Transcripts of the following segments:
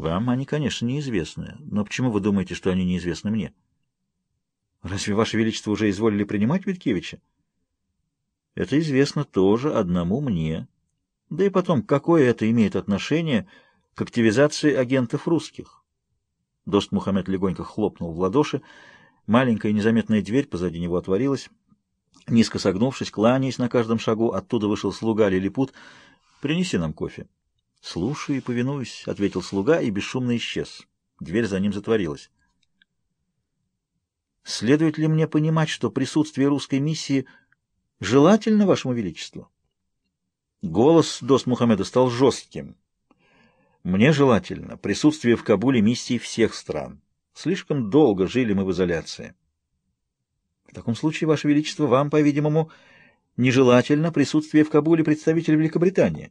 Вам они, конечно, неизвестны. Но почему вы думаете, что они неизвестны мне? Разве Ваше Величество уже изволили принимать Виткевича? Это известно тоже одному мне. Да и потом, какое это имеет отношение к активизации агентов русских? Дост Мухаммед легонько хлопнул в ладоши. Маленькая незаметная дверь позади него отворилась. Низко согнувшись, кланяясь на каждом шагу, оттуда вышел слуга Лилипут. «Принеси нам кофе». «Слушаю и повинуюсь», — ответил слуга и бесшумно исчез. Дверь за ним затворилась. «Следует ли мне понимать, что присутствие русской миссии желательно вашему величеству?» Голос Дос Мухаммеда стал жестким. «Мне желательно присутствие в Кабуле миссии всех стран. Слишком долго жили мы в изоляции». «В таком случае, ваше величество, вам, по-видимому, нежелательно присутствие в Кабуле представителя Великобритании».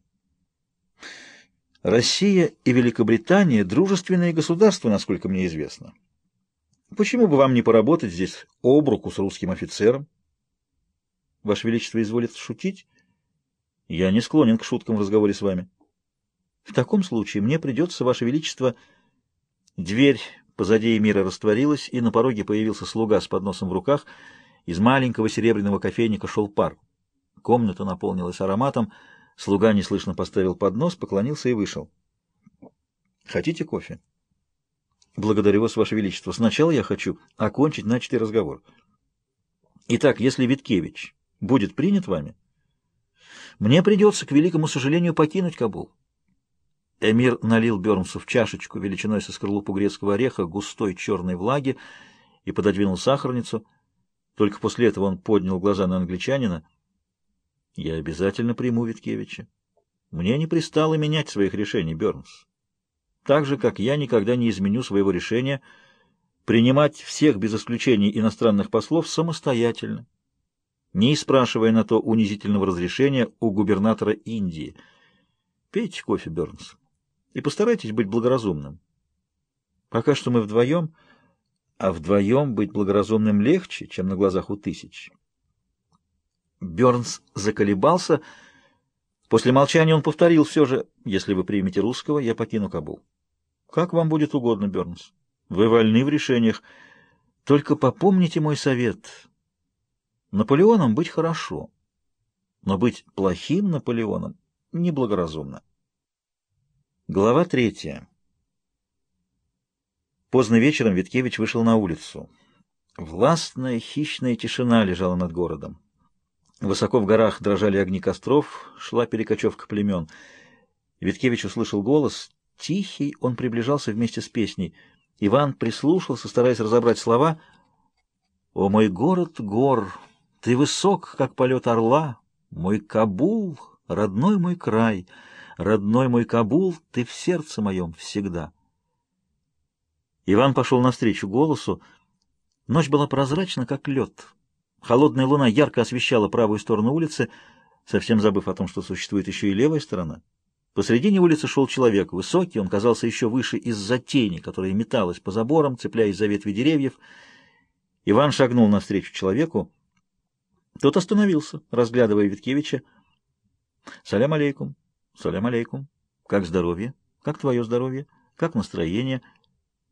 Россия и Великобритания – дружественные государства, насколько мне известно. Почему бы вам не поработать здесь об руку с русским офицером? Ваше Величество изволит шутить? Я не склонен к шуткам в разговоре с вами. В таком случае мне придется, Ваше Величество... Дверь позади Эмира растворилась, и на пороге появился слуга с подносом в руках. Из маленького серебряного кофейника шел пар. Комната наполнилась ароматом — Слуга неслышно поставил поднос, поклонился и вышел. «Хотите кофе?» «Благодарю вас, Ваше Величество. Сначала я хочу окончить начатый разговор. Итак, если Виткевич будет принят вами, мне придется, к великому сожалению, покинуть Кабул». Эмир налил Бернсу в чашечку величиной со скорлупу грецкого ореха густой черной влаги и пододвинул сахарницу. Только после этого он поднял глаза на англичанина — я обязательно приму Виткевича. Мне не пристало менять своих решений, Бернс. Так же, как я никогда не изменю своего решения принимать всех без исключения иностранных послов самостоятельно, не спрашивая на то унизительного разрешения у губернатора Индии. Пейте кофе, Бернс, и постарайтесь быть благоразумным. Пока что мы вдвоем, а вдвоем быть благоразумным легче, чем на глазах у тысяч». Бернс заколебался. После молчания он повторил все же, «Если вы примете русского, я покину Кабул». «Как вам будет угодно, Бернс. Вы вольны в решениях. Только попомните мой совет. Наполеоном быть хорошо, но быть плохим Наполеоном неблагоразумно». Глава третья. Поздно вечером Виткевич вышел на улицу. Властная хищная тишина лежала над городом. Высоко в горах дрожали огни костров, шла перекочевка племен. Виткевич услышал голос. Тихий он приближался вместе с песней. Иван прислушался, стараясь разобрать слова. «О мой город, гор, ты высок, как полет орла, мой Кабул, родной мой край, родной мой Кабул, ты в сердце моем всегда». Иван пошел навстречу голосу. Ночь была прозрачна, как лед. Холодная луна ярко освещала правую сторону улицы, совсем забыв о том, что существует еще и левая сторона. Посредине улицы шел человек, высокий, он казался еще выше из-за тени, которая металась по заборам, цепляясь за ветви деревьев. Иван шагнул навстречу человеку. Тот остановился, разглядывая Виткевича. «Салям алейкум! Салям алейкум! Как здоровье? Как твое здоровье? Как настроение?»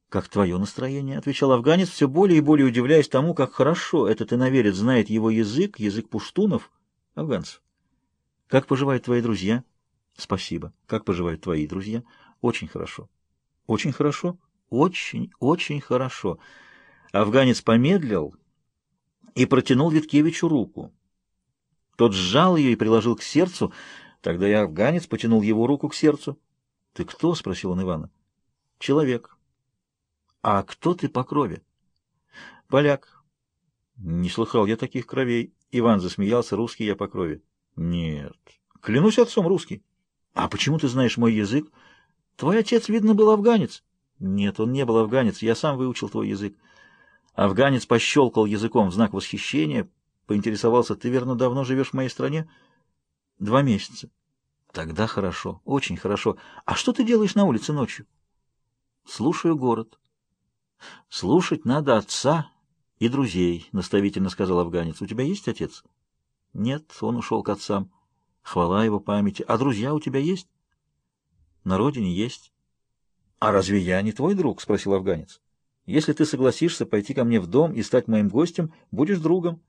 как твое настроение, — отвечал афганец, все более и более удивляясь тому, как хорошо этот иноверец знает его язык, язык пуштунов, афганцев. — Как поживают твои друзья? — Спасибо. — Как поживают твои друзья? — Очень хорошо. — Очень хорошо? — Очень, очень хорошо. Афганец помедлил и протянул Виткевичу руку. Тот сжал ее и приложил к сердцу. Тогда и афганец потянул его руку к сердцу. — Ты кто? — спросил он Ивана. — Человек. А кто ты по крови? Поляк. Не слыхал я таких кровей. Иван засмеялся. Русский я по крови. Нет. Клянусь отцом русский. А почему ты знаешь мой язык? Твой отец, видно, был афганец. Нет, он не был афганец. Я сам выучил твой язык. Афганец пощелкал языком в знак восхищения. Поинтересовался, ты, верно, давно живешь в моей стране? Два месяца. Тогда хорошо, очень хорошо. А что ты делаешь на улице ночью? Слушаю город. Слушать надо отца и друзей, — наставительно сказал афганец. — У тебя есть отец? — Нет, он ушел к отцам. Хвала его памяти. — А друзья у тебя есть? — На родине есть. — А разве я не твой друг? — спросил афганец. — Если ты согласишься пойти ко мне в дом и стать моим гостем, будешь другом.